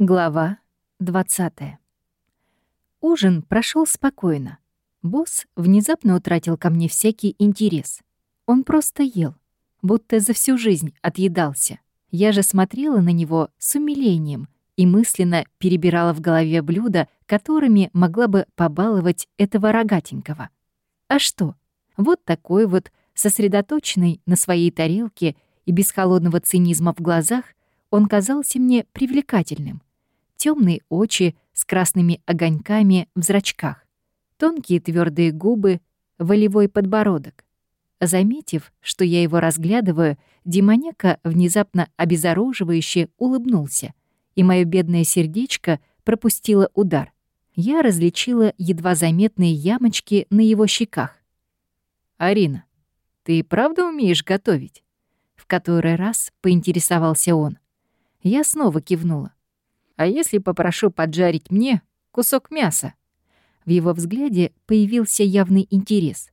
Глава 20. Ужин прошел спокойно. Босс внезапно утратил ко мне всякий интерес. Он просто ел, будто за всю жизнь отъедался. Я же смотрела на него с умилением и мысленно перебирала в голове блюда, которыми могла бы побаловать этого рогатенького. А что? Вот такой вот, сосредоточенный на своей тарелке и без холодного цинизма в глазах, он казался мне привлекательным темные очи с красными огоньками в зрачках, тонкие твердые губы, волевой подбородок. Заметив, что я его разглядываю, демоняка внезапно обезоруживающе улыбнулся, и мое бедное сердечко пропустило удар. Я различила едва заметные ямочки на его щеках. «Арина, ты правда умеешь готовить?» В который раз поинтересовался он. Я снова кивнула. А если попрошу поджарить мне кусок мяса?» В его взгляде появился явный интерес.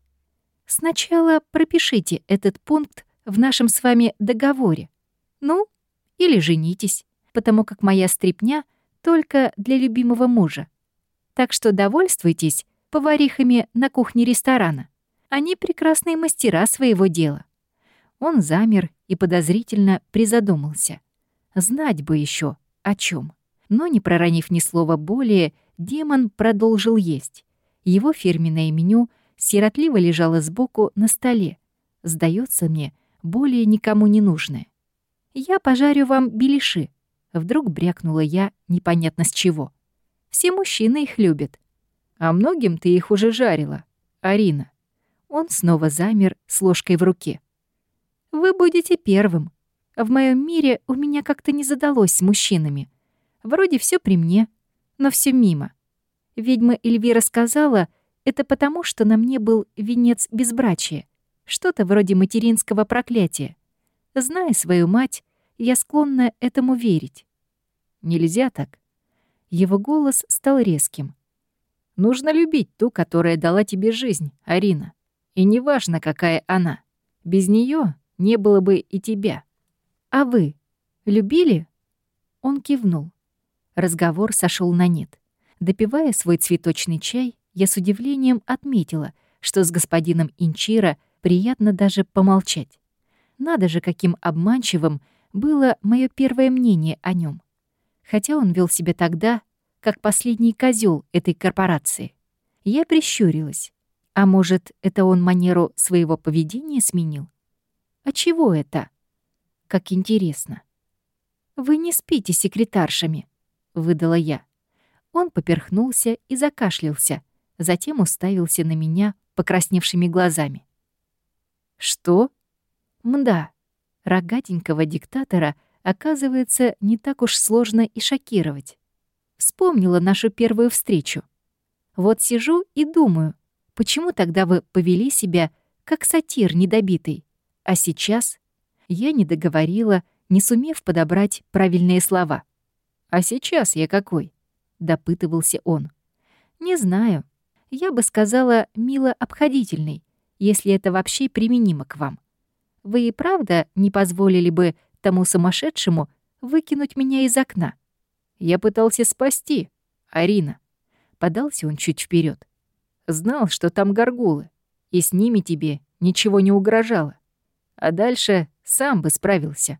«Сначала пропишите этот пункт в нашем с вами договоре. Ну, или женитесь, потому как моя стрипня только для любимого мужа. Так что довольствуйтесь поварихами на кухне ресторана. Они прекрасные мастера своего дела». Он замер и подозрительно призадумался. Знать бы еще о чем. Но, не проронив ни слова более, демон продолжил есть. Его фирменное меню сиротливо лежало сбоку на столе. Сдается мне, более никому не нужное. «Я пожарю вам беляши», — вдруг брякнула я непонятно с чего. «Все мужчины их любят». «А многим ты их уже жарила, Арина». Он снова замер с ложкой в руке. «Вы будете первым. В моем мире у меня как-то не задалось с мужчинами. Вроде все при мне, но все мимо. Ведьма Эльвира сказала, это потому, что на мне был венец безбрачия, что-то вроде материнского проклятия. Зная свою мать, я склонна этому верить. Нельзя так. Его голос стал резким. Нужно любить ту, которая дала тебе жизнь, Арина. И неважно, какая она. Без нее не было бы и тебя. А вы любили? Он кивнул. Разговор сошел на нет. Допивая свой цветочный чай, я с удивлением отметила, что с господином Инчира приятно даже помолчать. Надо же, каким обманчивым было мое первое мнение о нем. Хотя он вел себя тогда, как последний козел этой корпорации. Я прищурилась. А может, это он манеру своего поведения сменил? А чего это? Как интересно. Вы не спите секретаршами, выдала я. Он поперхнулся и закашлялся, затем уставился на меня покрасневшими глазами. «Что?» «Мда, рогатенького диктатора, оказывается, не так уж сложно и шокировать. Вспомнила нашу первую встречу. Вот сижу и думаю, почему тогда вы повели себя как сатир недобитый, а сейчас я не договорила, не сумев подобрать правильные слова. «А сейчас я какой?» — допытывался он. «Не знаю. Я бы сказала, мило обходительный, если это вообще применимо к вам. Вы и правда не позволили бы тому сумасшедшему выкинуть меня из окна?» «Я пытался спасти, Арина». Подался он чуть вперед. «Знал, что там горгулы, и с ними тебе ничего не угрожало. А дальше сам бы справился.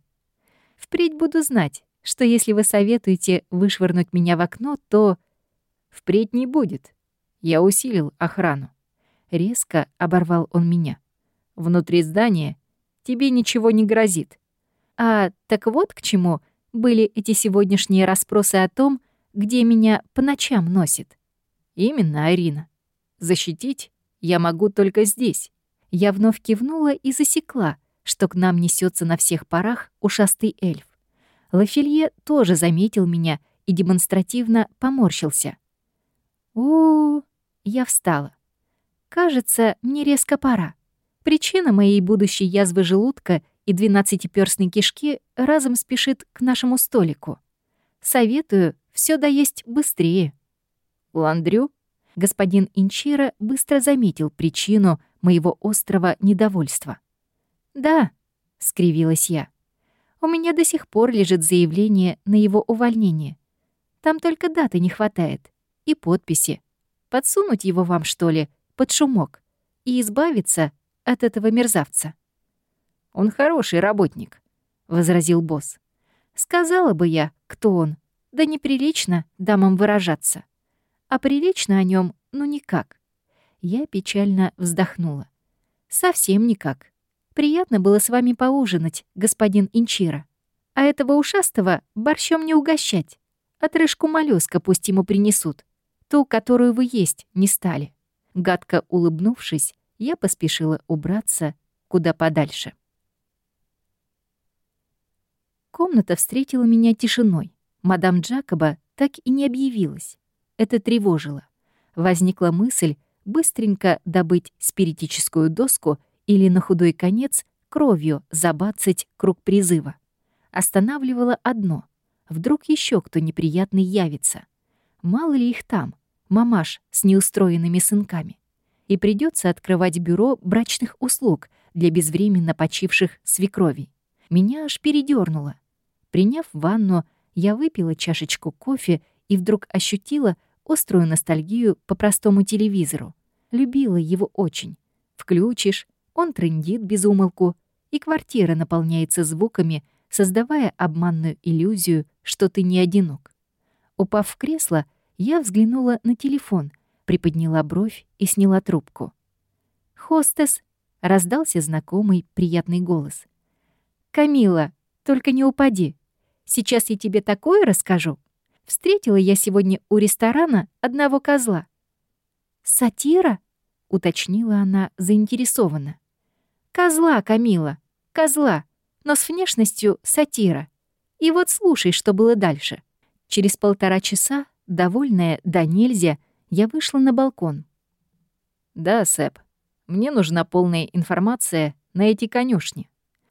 Впредь буду знать, что если вы советуете вышвырнуть меня в окно, то... Впредь не будет. Я усилил охрану. Резко оборвал он меня. Внутри здания тебе ничего не грозит. А так вот к чему были эти сегодняшние расспросы о том, где меня по ночам носит. Именно, Арина. Защитить я могу только здесь. Я вновь кивнула и засекла, что к нам несется на всех парах ушастый эльф. Лафелье тоже заметил меня и демонстративно поморщился. у, Я встала. Кажется, мне резко пора. Причина моей будущей язвы желудка и двенадцатиперстной кишки разом спешит к нашему столику. Советую все доесть быстрее. Ландрю, господин Инчира быстро заметил причину моего острого недовольства. «Да», — скривилась я. У меня до сих пор лежит заявление на его увольнение. Там только даты не хватает. И подписи. Подсунуть его вам, что ли, под шумок. И избавиться от этого мерзавца. «Он хороший работник», — возразил босс. «Сказала бы я, кто он. Да неприлично дамам выражаться. А прилично о нем, ну никак». Я печально вздохнула. «Совсем никак. Приятно было с вами поужинать, господин Инчира. А этого ушастого борщом не угощать. Отрыжку моллюска пусть ему принесут. Ту, которую вы есть не стали». Гадко улыбнувшись, я поспешила убраться куда подальше. Комната встретила меня тишиной. Мадам Джакоба так и не объявилась. Это тревожило. Возникла мысль быстренько добыть спиритическую доску или на худой конец кровью забацать круг призыва. Останавливало одно. Вдруг еще кто неприятный явится. Мало ли их там, мамаш с неустроенными сынками. И придется открывать бюро брачных услуг для безвременно почивших свекровей. Меня аж передернуло. Приняв ванну, я выпила чашечку кофе и вдруг ощутила острую ностальгию по простому телевизору. Любила его очень. Включишь, он трындит без умолку, и квартира наполняется звуками, создавая обманную иллюзию, что ты не одинок. Упав в кресло, я взглянула на телефон, приподняла бровь и сняла трубку. «Хостес!» — раздался знакомый приятный голос. «Камила, только не упади!» Сейчас я тебе такое расскажу. Встретила я сегодня у ресторана одного козла. «Сатира?» — уточнила она заинтересованно. «Козла, Камила, козла, но с внешностью сатира. И вот слушай, что было дальше. Через полтора часа, довольная да нельзя, я вышла на балкон. «Да, Сэп, мне нужна полная информация на эти конюшни».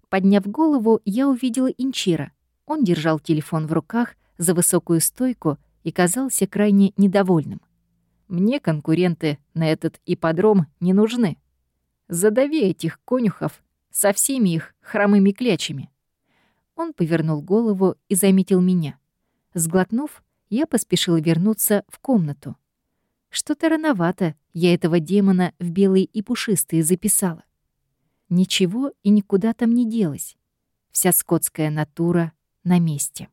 Подняв голову, я увидела Инчира — он держал телефон в руках за высокую стойку и казался крайне недовольным. «Мне конкуренты на этот ипподром не нужны. Задави этих конюхов со всеми их хромыми клячами». Он повернул голову и заметил меня. Сглотнув, я поспешила вернуться в комнату. Что-то рановато я этого демона в белые и пушистые записала. Ничего и никуда там не делось. Вся скотская натура на месте.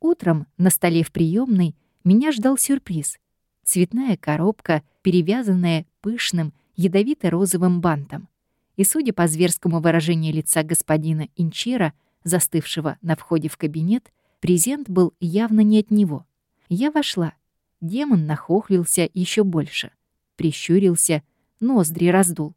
Утром на столе в приемной меня ждал сюрприз. Цветная коробка, перевязанная пышным, ядовито-розовым бантом. И, судя по зверскому выражению лица господина Инчира, застывшего на входе в кабинет, презент был явно не от него. Я вошла. Демон нахохлился еще больше. Прищурился, ноздри раздул.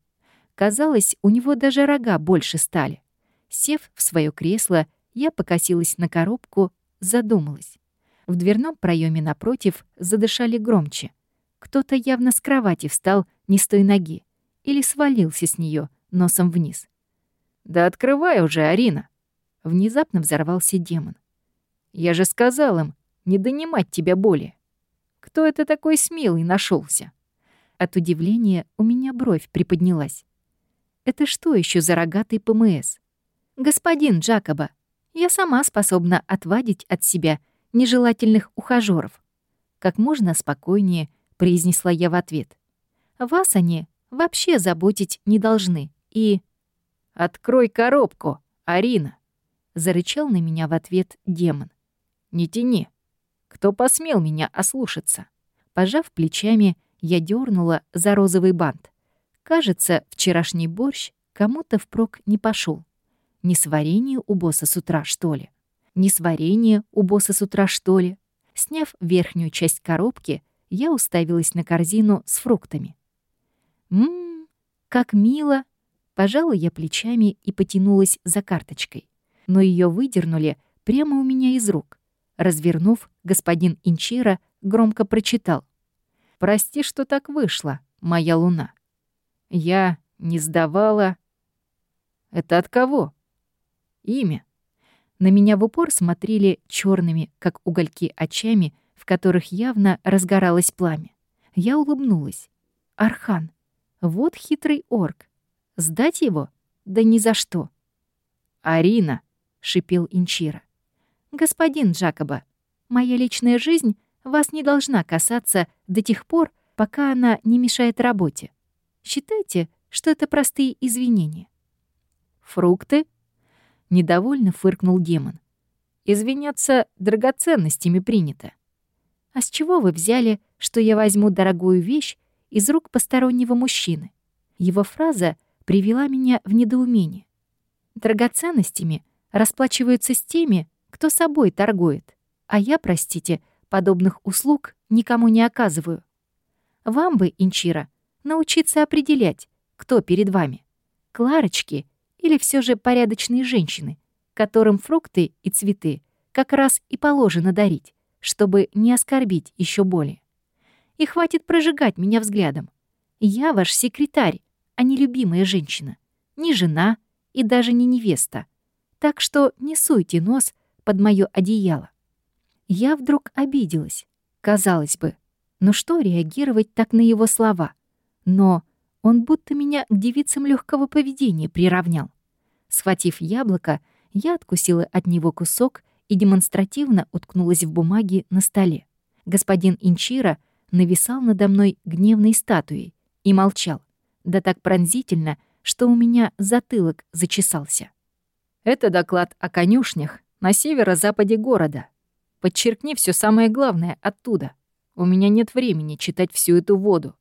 Казалось, у него даже рога больше стали. Сев в свое кресло, я покосилась на коробку, задумалась. В дверном проеме напротив задышали громче. Кто-то явно с кровати встал не с той ноги или свалился с нее носом вниз. «Да открывай уже, Арина!» Внезапно взорвался демон. «Я же сказал им, не донимать тебя более. Кто это такой смелый нашелся? От удивления у меня бровь приподнялась. Это что еще за рогатый ПМС? «Господин Джакоба, я сама способна отвадить от себя нежелательных ухажёров». Как можно спокойнее произнесла я в ответ. «Вас они вообще заботить не должны. И...» «Открой коробку, Арина!» Зарычал на меня в ответ демон. «Не тяни. Кто посмел меня ослушаться?» Пожав плечами, я дернула за розовый бант. Кажется, вчерашний борщ кому-то впрок не пошел. Не сварение у босса с утра, что ли? Не сварение у босса с утра, что ли? Сняв верхнюю часть коробки, я уставилась на корзину с фруктами. «Ммм, как мило!» Пожала я плечами и потянулась за карточкой. Но ее выдернули прямо у меня из рук. Развернув, господин Инчира громко прочитал. «Прости, что так вышло, моя луна. Я не сдавала...» «Это от кого?» имя. На меня в упор смотрели черными, как угольки, очами, в которых явно разгоралось пламя. Я улыбнулась. Архан. Вот хитрый орк. Сдать его? Да ни за что. «Арина!» — шипел Инчира. «Господин Джакоба, моя личная жизнь вас не должна касаться до тех пор, пока она не мешает работе. Считайте, что это простые извинения». «Фрукты?» — недовольно фыркнул демон. «Извиняться драгоценностями принято». «А с чего вы взяли, что я возьму дорогую вещь из рук постороннего мужчины?» Его фраза привела меня в недоумение. Драгоценностями расплачиваются с теми, кто собой торгует, а я, простите, подобных услуг никому не оказываю. Вам бы, Инчира, научиться определять, кто перед вами. Кларочки или все же порядочные женщины, которым фрукты и цветы как раз и положено дарить, чтобы не оскорбить еще более. И хватит прожигать меня взглядом. Я ваш секретарь, а не любимая женщина, не жена и даже не невеста. Так что не суйте нос под моё одеяло. Я вдруг обиделась. Казалось бы, ну что реагировать так на его слова? Но он будто меня к девицам легкого поведения приравнял. Схватив яблоко, я откусила от него кусок и демонстративно уткнулась в бумаги на столе. Господин Инчира нависал надо мной гневной статуей и молчал да так пронзительно, что у меня затылок зачесался. Это доклад о конюшнях на северо-западе города. Подчеркни все самое главное оттуда. У меня нет времени читать всю эту воду.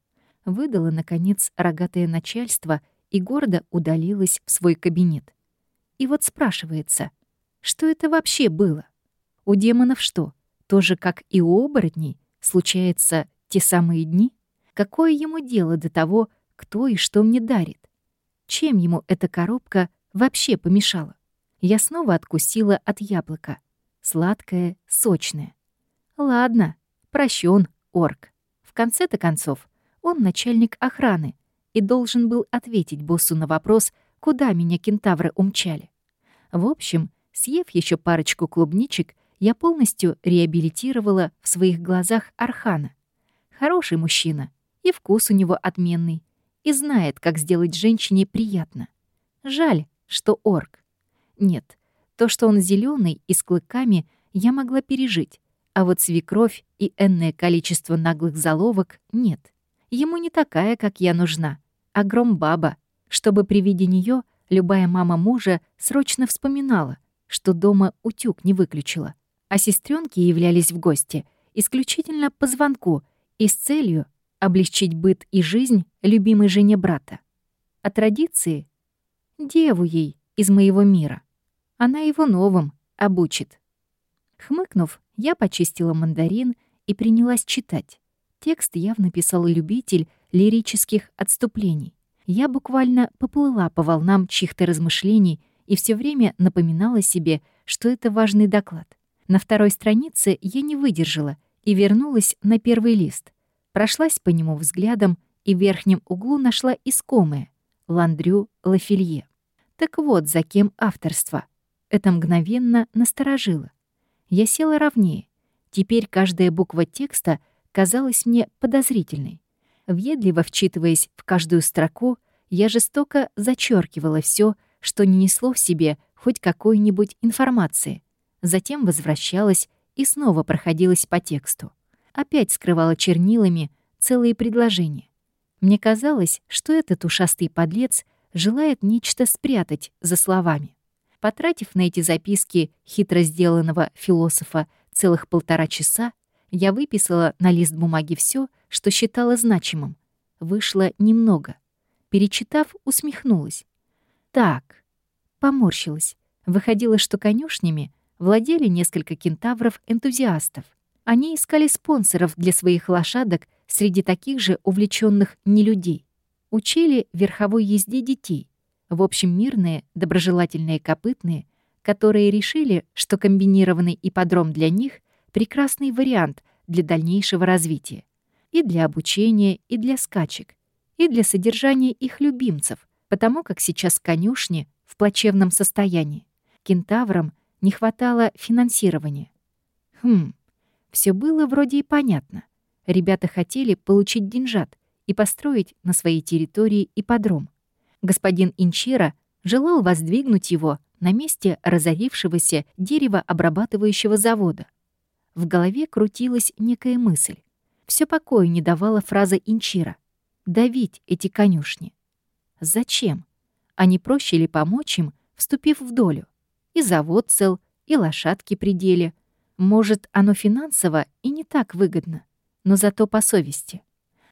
Выдало, наконец, рогатое начальство и гордо удалилось в свой кабинет. И вот спрашивается, что это вообще было? У демонов что, тоже как и у оборотней, случается те самые дни? Какое ему дело до того, кто и что мне дарит. Чем ему эта коробка вообще помешала? Я снова откусила от яблока. Сладкое, сочное. Ладно, прощен, орк. В конце-то концов, он начальник охраны и должен был ответить боссу на вопрос, куда меня кентавры умчали. В общем, съев еще парочку клубничек, я полностью реабилитировала в своих глазах Архана. Хороший мужчина, и вкус у него отменный, и знает, как сделать женщине приятно. Жаль, что орк. Нет, то, что он зеленый и с клыками, я могла пережить, а вот свекровь и энное количество наглых заловок нет. Ему не такая, как я нужна, а громбаба, чтобы при виде нее любая мама мужа срочно вспоминала, что дома утюг не выключила, а сестренки являлись в гости исключительно по звонку и с целью облегчить быт и жизнь любимой жене брата. А традиции — деву ей из моего мира. Она его новым обучит. Хмыкнув, я почистила мандарин и принялась читать. Текст явно писал любитель лирических отступлений. Я буквально поплыла по волнам чьих-то размышлений и все время напоминала себе, что это важный доклад. На второй странице я не выдержала и вернулась на первый лист прошлась по нему взглядом и в верхнем углу нашла искомое — Ландрю Лафилье. Так вот, за кем авторство. Это мгновенно насторожило. Я села ровнее. Теперь каждая буква текста казалась мне подозрительной. Въедливо вчитываясь в каждую строку, я жестоко зачеркивала все, что не несло в себе хоть какой-нибудь информации. Затем возвращалась и снова проходилась по тексту опять скрывала чернилами целые предложения. Мне казалось, что этот ушастый подлец желает нечто спрятать за словами. Потратив на эти записки хитро сделанного философа целых полтора часа, я выписала на лист бумаги все, что считала значимым. Вышло немного. Перечитав, усмехнулась. Так, поморщилась. Выходило, что конюшнями владели несколько кентавров-энтузиастов. Они искали спонсоров для своих лошадок среди таких же увлеченных нелюдей. Учили верховой езде детей. В общем, мирные, доброжелательные копытные, которые решили, что комбинированный ипподром для них — прекрасный вариант для дальнейшего развития. И для обучения, и для скачек, и для содержания их любимцев, потому как сейчас конюшни в плачевном состоянии. Кентаврам не хватало финансирования. Хм, все было вроде и понятно. Ребята хотели получить деньжат и построить на своей территории ипподром. Господин Инчира желал воздвигнуть его на месте разорившегося деревообрабатывающего завода. В голове крутилась некая мысль. Все покоя не давала фраза Инчира. «Давить эти конюшни». Зачем? А не проще ли помочь им, вступив в долю? И завод цел, и лошадки при деле. Может, оно финансово и не так выгодно, но зато по совести.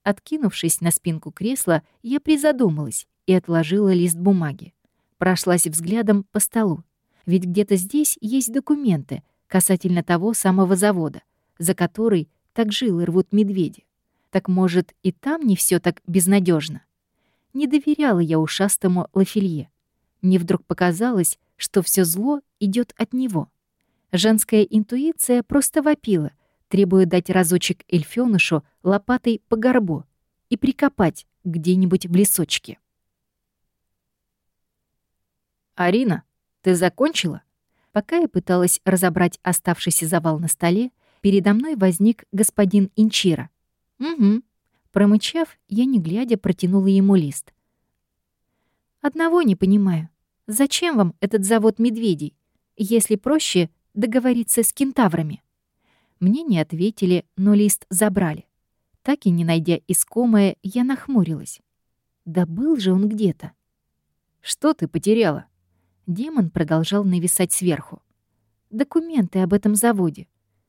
Откинувшись на спинку кресла, я призадумалась и отложила лист бумаги. Прошлась взглядом по столу. Ведь где-то здесь есть документы касательно того самого завода, за который так жилы рвут медведи. Так может, и там не все так безнадежно. Не доверяла я ушастому Лафелье. Мне вдруг показалось, что все зло идет от него. Женская интуиция просто вопила, требуя дать разочек эльфёнышу лопатой по горбу и прикопать где-нибудь в лесочке. «Арина, ты закончила?» Пока я пыталась разобрать оставшийся завал на столе, передо мной возник господин Инчира. «Угу». Промычав, я, не глядя, протянула ему лист. «Одного не понимаю. Зачем вам этот завод медведей, если проще договориться с кентаврами?» Мне не ответили, но лист забрали. Так и не найдя искомое, я нахмурилась. Да был же он где-то. «Что ты потеряла?» Демон продолжал нависать сверху. «Документы об этом заводе.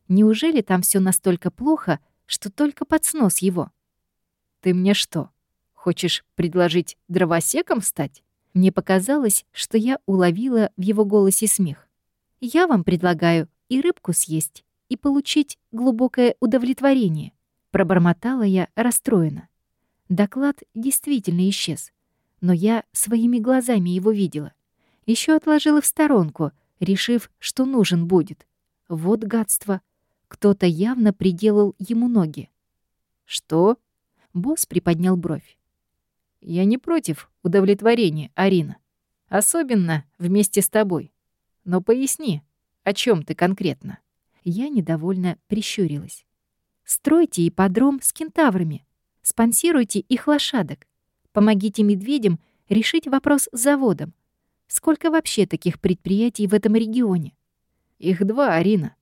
Неужели там все настолько плохо, что только под снос его?» «Ты мне что, хочешь предложить дровосеком стать?» Мне показалось, что я уловила в его голосе смех. «Я вам предлагаю и рыбку съесть, и получить глубокое удовлетворение», пробормотала я расстроена. Доклад действительно исчез, но я своими глазами его видела еще отложила в сторонку, решив, что нужен будет. Вот гадство. Кто-то явно приделал ему ноги. «Что?» Босс приподнял бровь. «Я не против удовлетворения, Арина. Особенно вместе с тобой. Но поясни, о чем ты конкретно?» Я недовольно прищурилась. «Стройте ипподром с кентаврами. Спонсируйте их лошадок. Помогите медведям решить вопрос с заводом. Сколько вообще таких предприятий в этом регионе? Их два, Арина.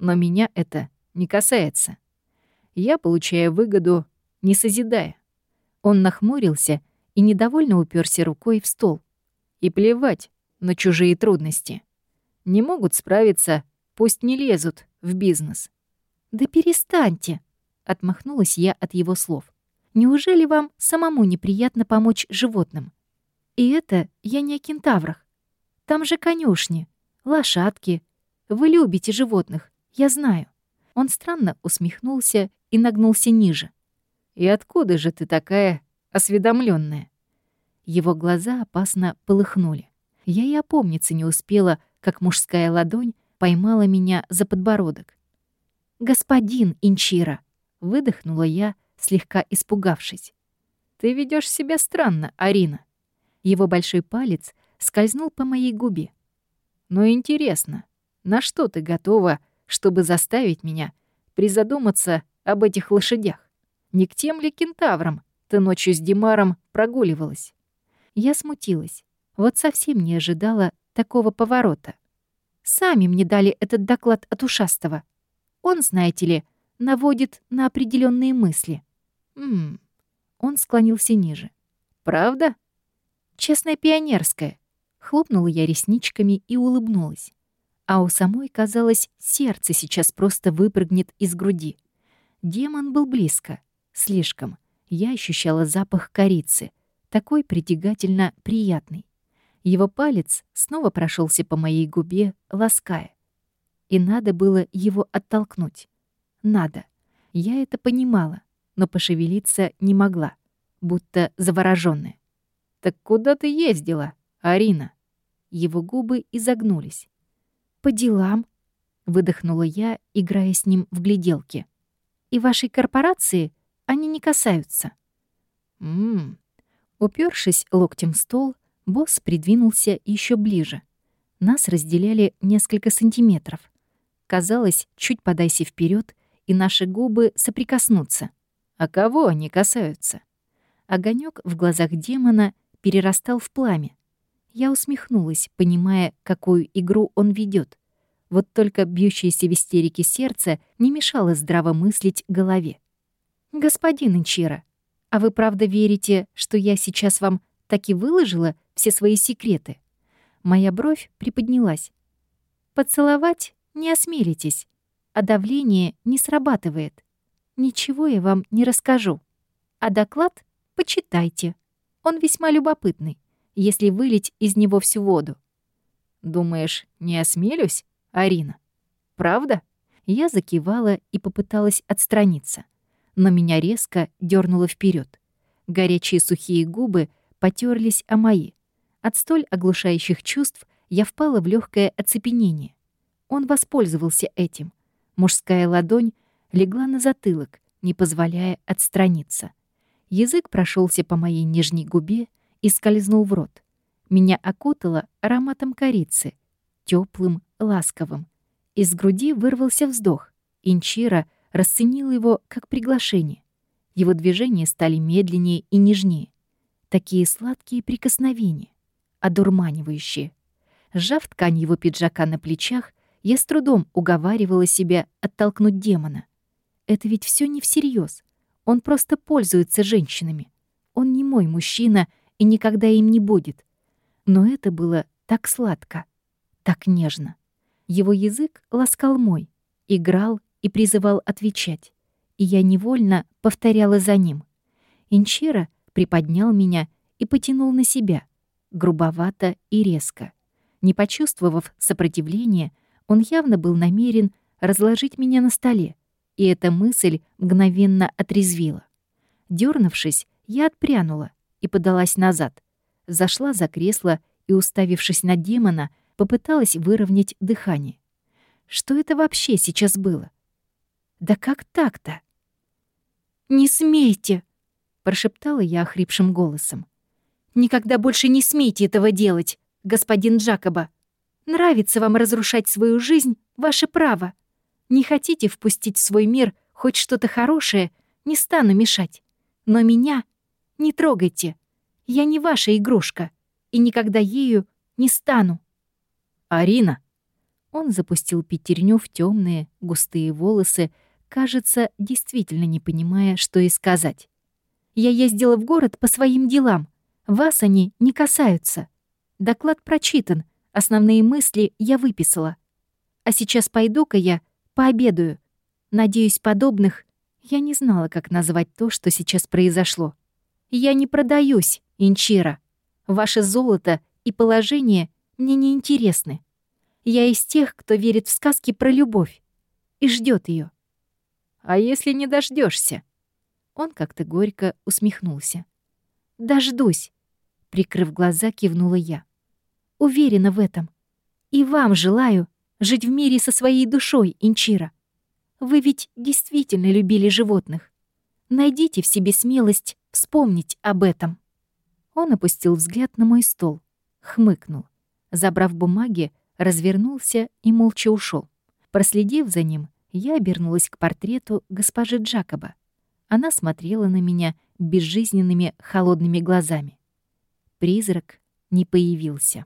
Но меня это не касается. Я получаю выгоду, не созидая. Он нахмурился и недовольно уперся рукой в стол. И плевать на чужие трудности. Не могут справиться, пусть не лезут в бизнес. «Да перестаньте!» — отмахнулась я от его слов. «Неужели вам самому неприятно помочь животным? И это я не о кентаврах. Там же конюшни, лошадки. Вы любите животных, я знаю». Он странно усмехнулся и нагнулся ниже. «И откуда же ты такая осведомленная? Его глаза опасно полыхнули. Я и опомниться не успела, как мужская ладонь поймала меня за подбородок. «Господин Инчира!» — выдохнула я, слегка испугавшись. «Ты ведешь себя странно, Арина», его большой палец скользнул по моей губе. «Но интересно, на что ты готова, чтобы заставить меня призадуматься об этих лошадях? Не к тем ли кентаврам ты ночью с Димаром прогуливалась?» Я смутилась. Вот совсем не ожидала такого поворота. Сами мне дали этот доклад от ушастого. Он, знаете ли, наводит на определенные мысли. Ммм, он склонился ниже. «Правда?» Честная пионерская. Хлопнула я ресничками и улыбнулась. А у самой, казалось, сердце сейчас просто выпрыгнет из груди. Демон был близко. Слишком. Я ощущала запах корицы. Такой притягательно приятный. Его палец снова прошелся по моей губе, лаская. И надо было его оттолкнуть. Надо. Я это понимала, но пошевелиться не могла, будто заворожённая. «Так куда ты ездила, Арина?» Его губы изогнулись. «По делам», — выдохнула я, играя с ним в гляделки. «И вашей корпорации они не касаются». «Ммм». Упершись локтем в стол, босс придвинулся еще ближе. Нас разделяли несколько сантиметров. Казалось, чуть подайся вперед, и наши губы соприкоснутся. А кого они касаются? Огонек в глазах демона перерастал в пламя. Я усмехнулась, понимая, какую игру он ведет. Вот только бьющееся в истерике сердце не мешало здраво мыслить голове. «Господин Инчира, а вы правда верите, что я сейчас вам так и выложила все свои секреты?» Моя бровь приподнялась. «Поцеловать не осмелитесь, а давление не срабатывает. Ничего я вам не расскажу. А доклад почитайте. Он весьма любопытный если вылить из него всю воду. «Думаешь, не осмелюсь, Арина? Правда?» Я закивала и попыталась отстраниться, но меня резко дернуло вперед. Горячие сухие губы потерлись о мои. От столь оглушающих чувств я впала в легкое оцепенение. Он воспользовался этим. Мужская ладонь легла на затылок, не позволяя отстраниться. Язык прошелся по моей нижней губе, и скользнул в рот. Меня окутало ароматом корицы, теплым, ласковым. Из груди вырвался вздох. Инчира расценил его как приглашение. Его движения стали медленнее и нежнее. Такие сладкие прикосновения, одурманивающие. Сжав ткань его пиджака на плечах, я с трудом уговаривала себя оттолкнуть демона. Это ведь все не всерьез. Он просто пользуется женщинами. Он не мой мужчина — и никогда им не будет. Но это было так сладко, так нежно. Его язык ласкал мой, играл и призывал отвечать, и я невольно повторяла за ним. Инчира приподнял меня и потянул на себя, грубовато и резко. Не почувствовав сопротивления, он явно был намерен разложить меня на столе, и эта мысль мгновенно отрезвила. Дёрнувшись, я отпрянула — и подалась назад. Зашла за кресло и, уставившись на демона, попыталась выровнять дыхание. Что это вообще сейчас было? Да как так-то? «Не смейте!» — прошептала я охрипшим голосом. «Никогда больше не смейте этого делать, господин Джакоба. Нравится вам разрушать свою жизнь — ваше право. Не хотите впустить в свой мир хоть что-то хорошее, не стану мешать. Но меня не трогайте. Я не ваша игрушка и никогда ею не стану. Арина. Он запустил пятерню в темные, густые волосы, кажется, действительно не понимая, что и сказать. Я ездила в город по своим делам. Вас они не касаются. Доклад прочитан, основные мысли я выписала. А сейчас пойду-ка я пообедаю. Надеюсь, подобных я не знала, как назвать то, что сейчас произошло. Я не продаюсь, Инчира. Ваше золото и положение мне не интересны. Я из тех, кто верит в сказки про любовь и ждет ее. А если не дождешься? Он как-то горько усмехнулся. Дождусь, прикрыв глаза, кивнула я. Уверена в этом. И вам желаю жить в мире со своей душой, Инчира. Вы ведь действительно любили животных. Найдите в себе смелость вспомнить об этом. Он опустил взгляд на мой стол, хмыкнул. Забрав бумаги, развернулся и молча ушел. Проследив за ним, я обернулась к портрету госпожи Джакоба. Она смотрела на меня безжизненными холодными глазами. Призрак не появился.